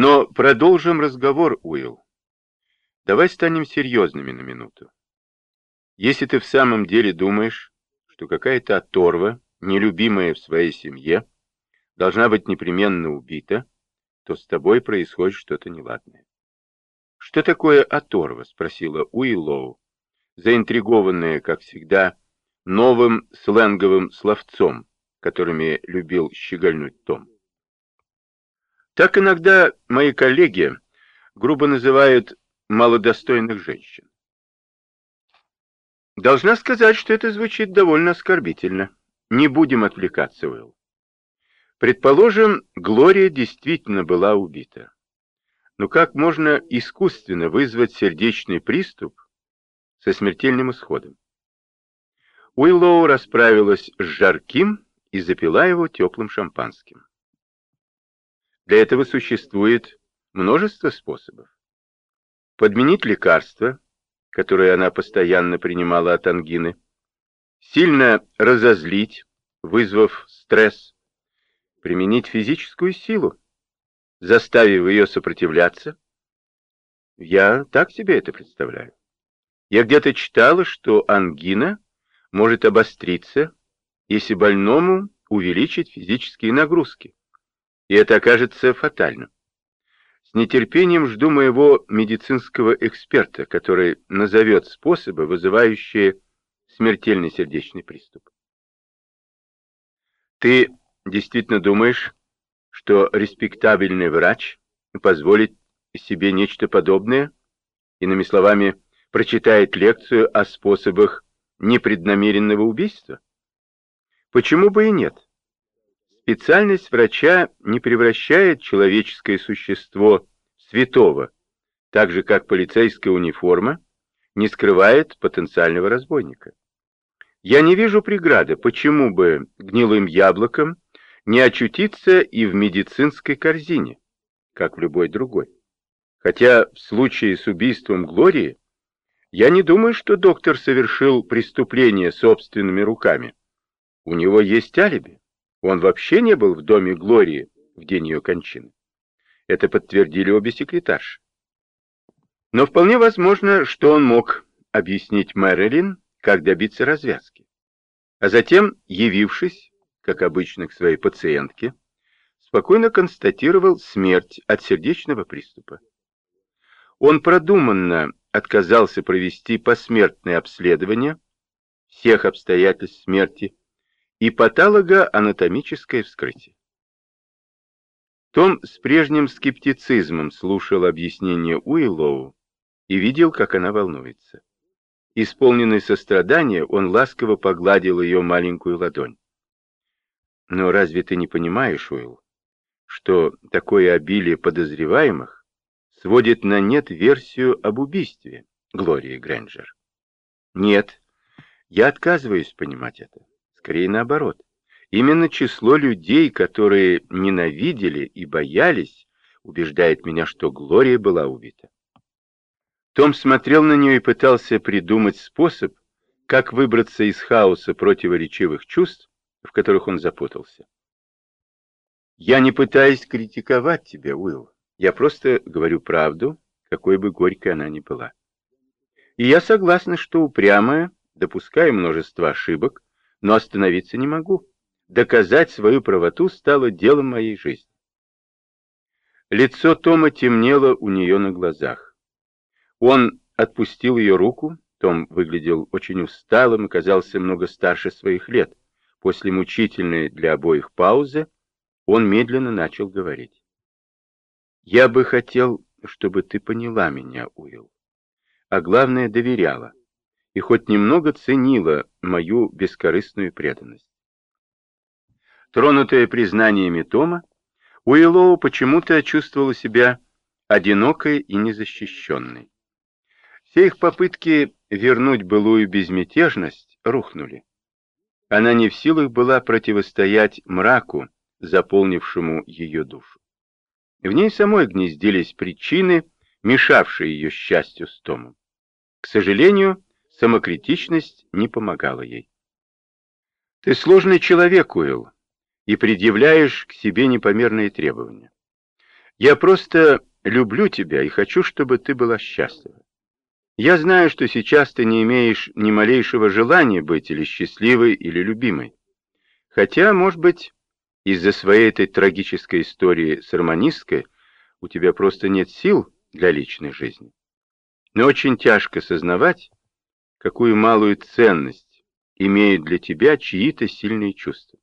Но продолжим разговор, Уилл. Давай станем серьезными на минуту. Если ты в самом деле думаешь, что какая-то оторва, нелюбимая в своей семье, должна быть непременно убита, то с тобой происходит что-то неладное. «Что такое оторва?» — спросила Уиллоу, заинтригованная, как всегда, новым сленговым словцом, которыми любил щегольнуть Том. Так иногда мои коллеги грубо называют малодостойных женщин. Должна сказать, что это звучит довольно оскорбительно. Не будем отвлекаться, Уилл. Предположим, Глория действительно была убита. Но как можно искусственно вызвать сердечный приступ со смертельным исходом? Уиллоу расправилась с жарким и запила его теплым шампанским. Для этого существует множество способов. Подменить лекарства, которые она постоянно принимала от ангины, сильно разозлить, вызвав стресс, применить физическую силу, заставив ее сопротивляться. Я так себе это представляю. Я где-то читала, что ангина может обостриться, если больному увеличить физические нагрузки, и это окажется фатальным. С нетерпением жду моего медицинского эксперта, который назовет способы, вызывающие смертельный сердечный приступ. Ты действительно думаешь, что респектабельный врач позволит себе нечто подобное, иными словами, прочитает лекцию о способах непреднамеренного убийства? Почему бы и нет? Специальность врача не превращает человеческое существо в святого, так же как полицейская униформа не скрывает потенциального разбойника. Я не вижу преграды, почему бы гнилым яблоком не очутиться и в медицинской корзине, как в любой другой. Хотя в случае с убийством Глории я не думаю, что доктор совершил преступление собственными руками. У него есть алиби. Он вообще не был в доме Глории в день ее кончины. Это подтвердили обе секретарши. Но вполне возможно, что он мог объяснить Мэрилин, как добиться развязки. А затем, явившись, как обычно, к своей пациентке, спокойно констатировал смерть от сердечного приступа. Он продуманно отказался провести посмертное обследование всех обстоятельств смерти и патологоанатомическое вскрытие. Том с прежним скептицизмом слушал объяснение Уиллоу и видел, как она волнуется. Исполненный сострадания, он ласково погладил ее маленькую ладонь. Но разве ты не понимаешь, Уилл, что такое обилие подозреваемых сводит на нет версию об убийстве Глории Грэнджер? Нет, я отказываюсь понимать это. Скорее наоборот. Именно число людей, которые ненавидели и боялись, убеждает меня, что Глория была убита. Том смотрел на нее и пытался придумать способ, как выбраться из хаоса противоречивых чувств, в которых он запутался. «Я не пытаюсь критиковать тебя, Уилл. Я просто говорю правду, какой бы горькой она ни была. И я согласна, что упрямая, допуская множество ошибок, но остановиться не могу. Доказать свою правоту стало делом моей жизни. Лицо Тома темнело у нее на глазах. Он отпустил ее руку, Том выглядел очень усталым и казался много старше своих лет. После мучительной для обоих паузы он медленно начал говорить. «Я бы хотел, чтобы ты поняла меня, Уилл, а главное, доверяла, и хоть немного ценила мою бескорыстную преданность». Тронутая признаниями Тома, Уиллоу почему-то чувствовала себя одинокой и незащищенной. Все их попытки вернуть былую безмятежность рухнули. Она не в силах была противостоять мраку, заполнившему ее душу. В ней самой гнездились причины, мешавшие ее счастью с Томом. К сожалению, самокритичность не помогала ей. Ты сложный человек, Уилл, и предъявляешь к себе непомерные требования. Я просто люблю тебя и хочу, чтобы ты была счастлива. Я знаю, что сейчас ты не имеешь ни малейшего желания быть или счастливой, или любимой. Хотя, может быть, из-за своей этой трагической истории с романисткой у тебя просто нет сил для личной жизни. Но очень тяжко сознавать, какую малую ценность имеют для тебя чьи-то сильные чувства.